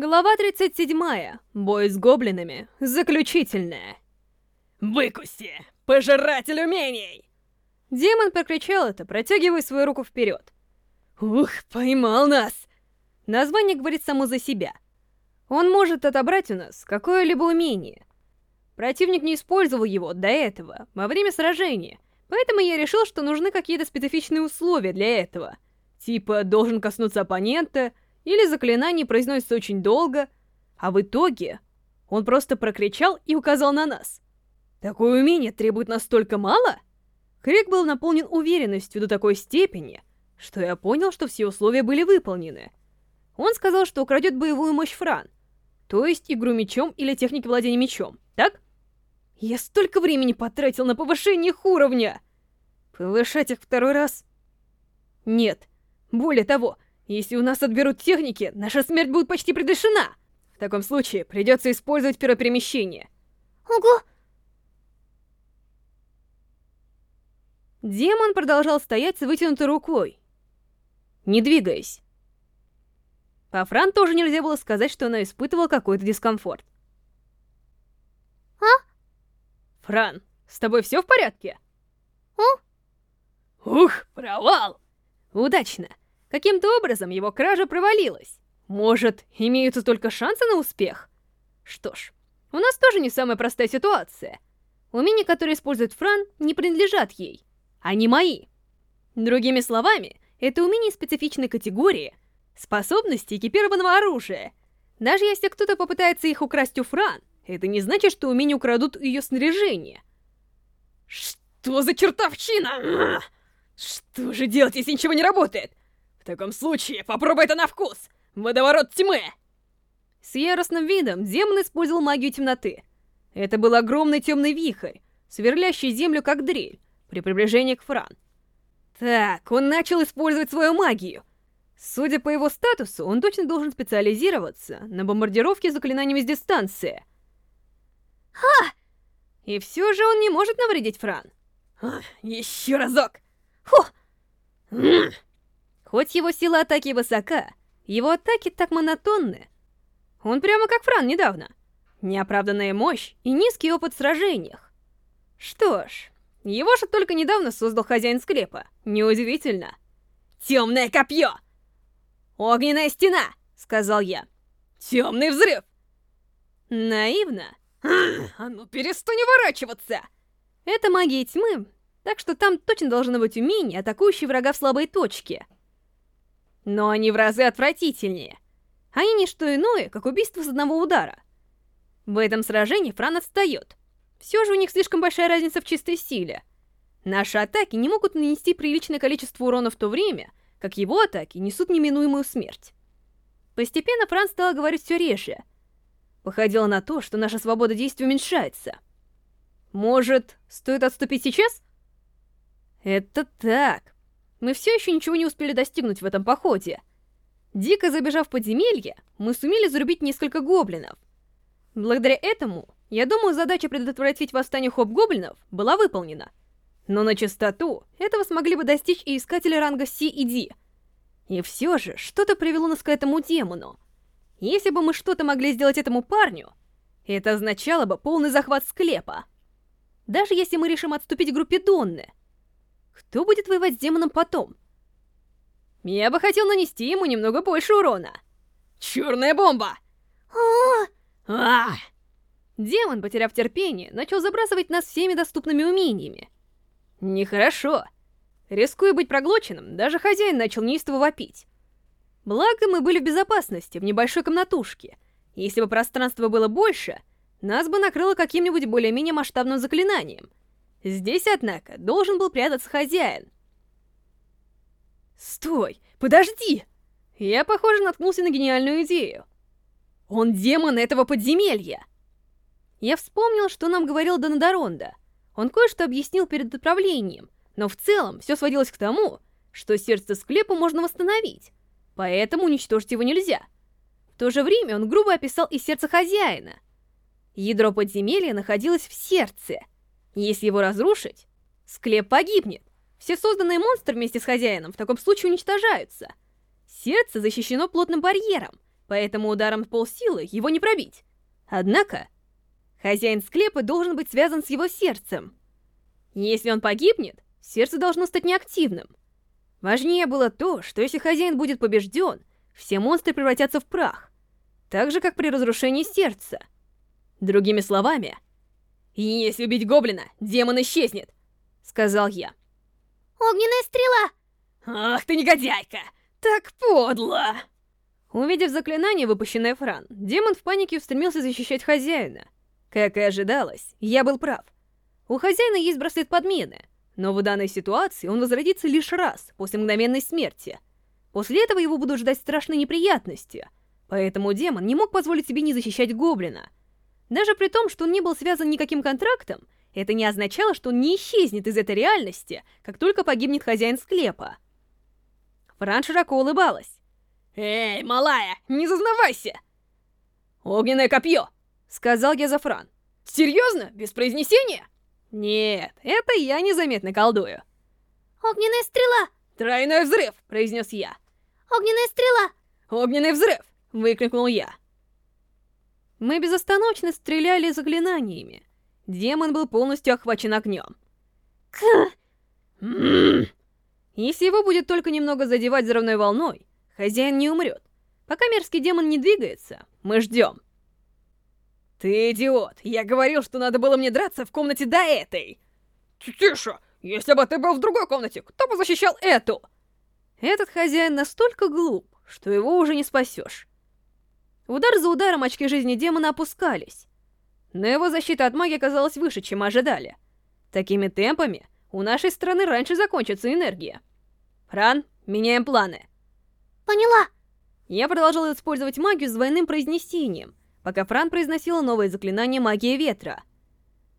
Глава 37. Бой с гоблинами. Заключительная. «Выкуси! Пожиратель умений!» Демон прокричал это, протягивая свою руку вперед. «Ух, поймал нас!» Название говорит само за себя. Он может отобрать у нас какое-либо умение. Противник не использовал его до этого, во время сражения, поэтому я решил, что нужны какие-то специфичные условия для этого. Типа, должен коснуться оппонента, или заклинание произносится очень долго, а в итоге он просто прокричал и указал на нас. Такое умение требует настолько мало? Крик был наполнен уверенностью до такой степени, что я понял, что все условия были выполнены. Он сказал, что украдет боевую мощь Фран, то есть игру мечом или техники владения мечом, так? Я столько времени потратил на повышение их уровня! Повышать их второй раз? Нет. Более того, если у нас отберут техники, наша смерть будет почти предрешена. В таком случае придется использовать переперемещение. Ого! Демон продолжал стоять с вытянутой рукой, не двигаясь. По Фран тоже нельзя было сказать, что она испытывала какой-то дискомфорт. А? Фран, с тобой все в порядке? А? Ух, провал! Удачно. Каким-то образом его кража провалилась. Может, имеются только шансы на успех? Что ж, у нас тоже не самая простая ситуация. Умения, которые использует Фран, не принадлежат ей. Они мои. Другими словами, это умения специфичной категории, способности экипированного оружия. Даже если кто-то попытается их украсть у Фран, это не значит, что умения украдут ее снаряжение. Что за чертовщина? Что же делать, если ничего не работает? В таком случае, попробуй это на вкус! Водоворот тьмы! С яростным видом демон использовал магию темноты. Это был огромный темный вихрь, сверлящий землю как дрель, при приближении к Фран. Так, он начал использовать свою магию. Судя по его статусу, он точно должен специализироваться на бомбардировке заклинаниями с дистанции. Ха! И все же он не может навредить Фран. А, еще разок! Фу! Хоть его сила атаки высока, его атаки так монотонны. Он прямо как Фран недавно. Неоправданная мощь и низкий опыт в сражениях. Что ж, его же только недавно создал хозяин склепа. Неудивительно. Темное копье! Огненная стена, сказал я. Темный взрыв! Наивно. А ну перестань уворачиваться! Это магия тьмы, так что там точно должно быть умение, атакующее врага в слабой точке. Но они в разы отвратительнее. Они не что иное, как убийство с одного удара. В этом сражении Фран отстает. Все же у них слишком большая разница в чистой силе. Наши атаки не могут нанести приличное количество урона в то время, как его атаки несут неминуемую смерть. Постепенно Фран стала говорить все реже. Походило на то, что наша свобода действий уменьшается. Может, стоит отступить сейчас? Это так. Мы все еще ничего не успели достигнуть в этом походе. Дико забежав в подземелье, мы сумели зарубить несколько гоблинов. Благодаря этому, я думаю, задача предотвратить восстание хоп-гоблинов была выполнена. Но на чистоту этого смогли бы достичь и искатели ранга С и Д. И все же, что-то привело нас к этому демону. Если бы мы что-то могли сделать этому парню, это означало бы полный захват склепа. Даже если мы решим отступить группе Донны, кто будет воевать с демоном потом? Я бы хотел нанести ему немного больше урона. Черная бомба! А, А! Демон, потеряв терпение, начал забрасывать нас всеми доступными умениями. Нехорошо. Рискуя быть проглоченным, даже хозяин начал неистово вопить. Благо, мы были в безопасности, в небольшой комнатушке. Если бы пространство было больше, нас бы накрыло каким-нибудь более-менее масштабным заклинанием. Здесь, однако, должен был прятаться хозяин. Стой! Подожди! Я, похоже, наткнулся на гениальную идею. Он демон этого подземелья! Я вспомнил, что нам говорил Донадоронда. Он кое-что объяснил перед отправлением, но в целом все сводилось к тому, что сердце склепа можно восстановить, поэтому уничтожить его нельзя. В то же время он грубо описал и сердце хозяина. Ядро подземелья находилось в сердце. Если его разрушить, склеп погибнет. Все созданные монстры вместе с хозяином в таком случае уничтожаются. Сердце защищено плотным барьером, поэтому ударом в полсилы его не пробить. Однако, хозяин склепа должен быть связан с его сердцем. Если он погибнет, сердце должно стать неактивным. Важнее было то, что если хозяин будет побежден, все монстры превратятся в прах, так же, как при разрушении сердца. Другими словами, «Если убить гоблина, демон исчезнет», — сказал я. Огненная стрела! «Ах ты негодяйка! Так подло!» Увидев заклинание, выпущенное Фран, демон в панике устремился защищать хозяина. Как и ожидалось, я был прав. У хозяина есть браслет подмены, но в данной ситуации он возродится лишь раз, после мгновенной смерти. После этого его будут ждать страшные неприятности, поэтому демон не мог позволить себе не защищать гоблина. Даже при том, что он не был связан никаким контрактом, это не означало, что он не исчезнет из этой реальности, как только погибнет хозяин склепа. Фран широко улыбалась. «Эй, малая, не зазнавайся!» «Огненное копье!» — сказал я за Фран. «Серьезно? Без произнесения?» «Нет, это я незаметно колдую». Огненная стрела! «Тройной взрыв!» — произнес я. Огненная стрела! «Огненный взрыв!» — выкрикнул я. Мы безостановочно стреляли заклинаниями. Демон был полностью охвачен огнем. К... Если его будет только немного задевать взрывной волной, хозяин не умрет. Пока мерзкий демон не двигается, мы ждем. Ты идиот! Я говорил, что надо было мне драться в комнате до этой! Тише! Если бы ты был в другой комнате, кто бы защищал эту? Этот хозяин настолько глуп, что его уже не спасешь. Удар за ударом очки жизни демона опускались. Но его защита от магии оказалась выше, чем ожидали. Такими темпами у нашей страны раньше закончится энергия. Фран, меняем планы. Поняла! Я продолжал использовать магию с двойным произнесением, пока Фран произносила новое заклинание «Магия ветра».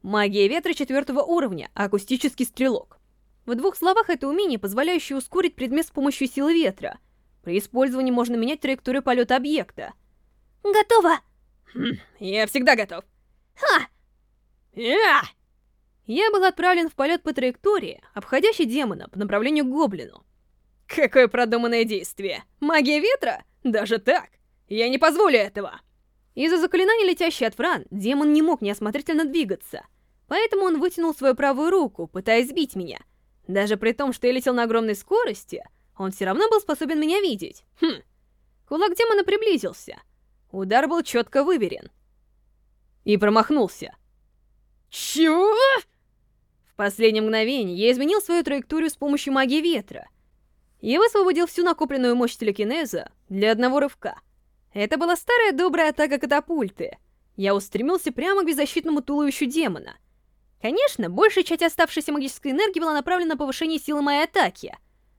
Магия ветра четвертого уровня, акустический стрелок. В двух словах это умение, позволяющее ускорить предмет с помощью силы ветра. При использовании можно менять траекторию полета объекта. Готово! Хм, я всегда готов. Ха! Я! Я был отправлен в полет по траектории, обходящей демона по направлению к гоблину. Какое продуманное действие! Магия ветра? Даже так? Я не позволю этого! Из-за заклинания, летящей от Фран, демон не мог неосмотрительно двигаться. Поэтому он вытянул свою правую руку, пытаясь сбить меня. Даже при том, что я летел на огромной скорости, он все равно был способен меня видеть. Хм. Кулак демона приблизился. Удар был четко выверен. И промахнулся. Чего? В последнее мгновение я изменил свою траекторию с помощью магии ветра. Я высвободил всю накопленную мощь телекинеза для одного рывка. Это была старая добрая атака катапульты. Я устремился прямо к беззащитному туловищу демона. Конечно, большая часть оставшейся магической энергии была направлена на повышение силы моей атаки.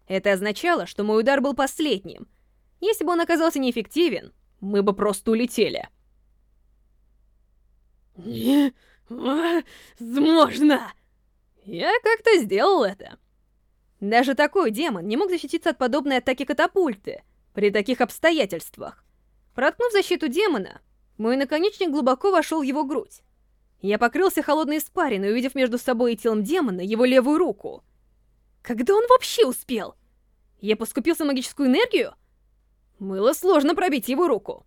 Это означало, что мой удар был последним. Если бы он оказался неэффективен, мы бы просто улетели. «Невозможно!» Я как-то сделал это. Даже такой демон не мог защититься от подобной атаки катапульты при таких обстоятельствах. Проткнув защиту демона, мой наконечник глубоко вошел в его грудь. Я покрылся холодной испариной, увидев между собой и телом демона его левую руку. Когда он вообще успел? Я поскупился магическую энергию? Было сложно пробить его руку.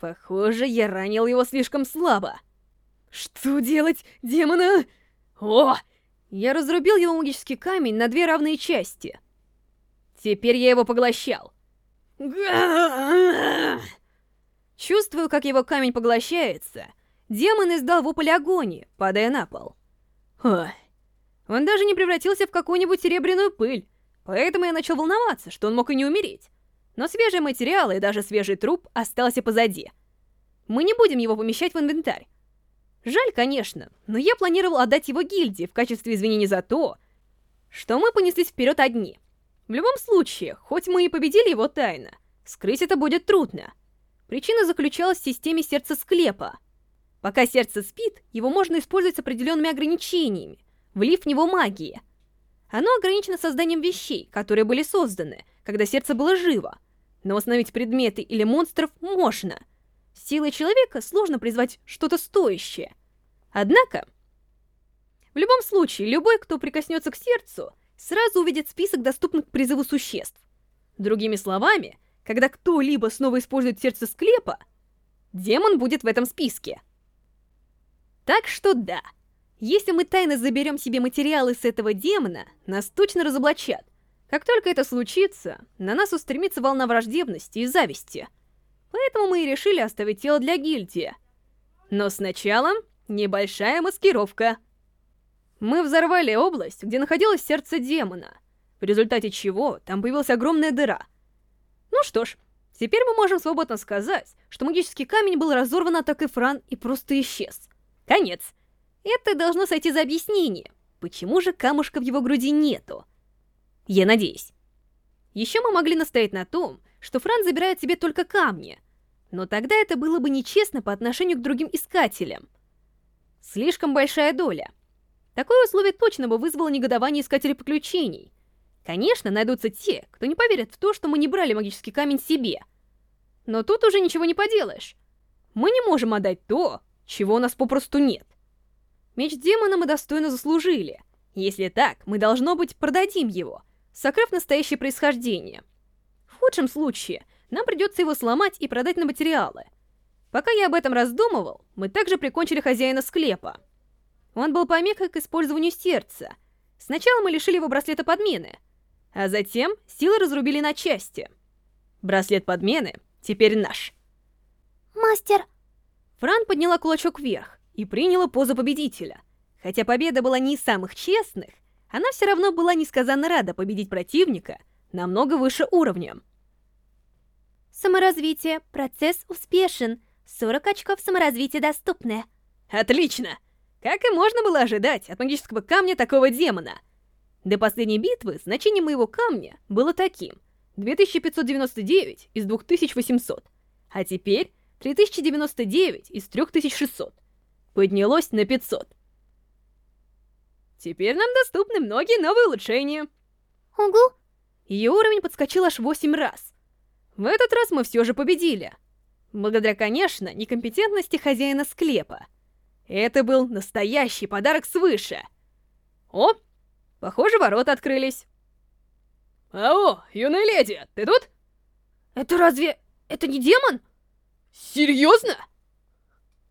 Похоже, я ранил его слишком слабо. Что делать, демона? О! Я разрубил его магический камень на две равные части. Теперь я его поглощал. Чувствую, как его камень поглощается. Демон издал вопль агонии, падая на пол. Ой. Он даже не превратился в какую-нибудь серебряную пыль, поэтому я начал волноваться, что он мог и не умереть. Но свежие материалы и даже свежий труп остался позади. Мы не будем его помещать в инвентарь. Жаль, конечно, но я планировал отдать его гильдии в качестве извинения за то, что мы понеслись вперед одни. В любом случае, хоть мы и победили его тайно, скрыть это будет трудно. Причина заключалась в системе сердца склепа. Пока сердце спит, его можно использовать с определенными ограничениями, влив в него магии. Оно ограничено созданием вещей, которые были созданы, когда сердце было живо, но установить предметы или монстров можно. Силой человека сложно призвать что-то стоящее. Однако, в любом случае, любой, кто прикоснется к сердцу, сразу увидит список доступных к призыву существ. Другими словами, когда кто-либо снова использует сердце склепа, демон будет в этом списке. Так что да, если мы тайно заберем себе материалы с этого демона, нас точно разоблачат. Как только это случится, на нас устремится волна враждебности и зависти. Поэтому мы и решили оставить тело для гильдии. Но сначала небольшая маскировка. Мы взорвали область, где находилось сердце демона, в результате чего там появилась огромная дыра. Ну что ж, теперь мы можем свободно сказать, что магический камень был разорван атакой Фран и просто исчез. Конец. Это должно сойти за объяснение. Почему же камушка в его груди нету? Я надеюсь. Еще мы могли настоять на том, что Фран забирает себе только камни. Но тогда это было бы нечестно по отношению к другим искателям. Слишком большая доля. Такое условие точно бы вызвало негодование искателей приключений. Конечно, найдутся те, кто не поверит в то, что мы не брали магический камень себе. Но тут уже ничего не поделаешь. Мы не можем отдать то, чего у нас попросту нет. Меч демона мы достойно заслужили. Если так, мы, должно быть, продадим его, сокрыв настоящее происхождение. В худшем случае, нам придется его сломать и продать на материалы. Пока я об этом раздумывал, мы также прикончили хозяина склепа. Он был помехой к использованию сердца. Сначала мы лишили его браслета подмены, а затем силы разрубили на части. Браслет подмены теперь наш. Мастер, Фран подняла кулачок вверх и приняла позу победителя. Хотя победа была не из самых честных, она все равно была несказанно рада победить противника намного выше уровнем. саморазвитие, процесс успешен. 40 очков саморазвития доступны. Отлично! Как и можно было ожидать от магического камня такого демона. До последней битвы значение моего камня было таким. 2599 из 2800. А теперь 3099 из 3600. Поднялось на 500. Теперь нам доступны многие новые улучшения. Угу. Ее уровень подскочил аж 8 раз. В этот раз мы все же победили. Благодаря, конечно, некомпетентности хозяина склепа. Это был настоящий подарок свыше. О, похоже, ворота открылись. Ау, юная леди, ты тут? Это разве... это не демон? Серьезно?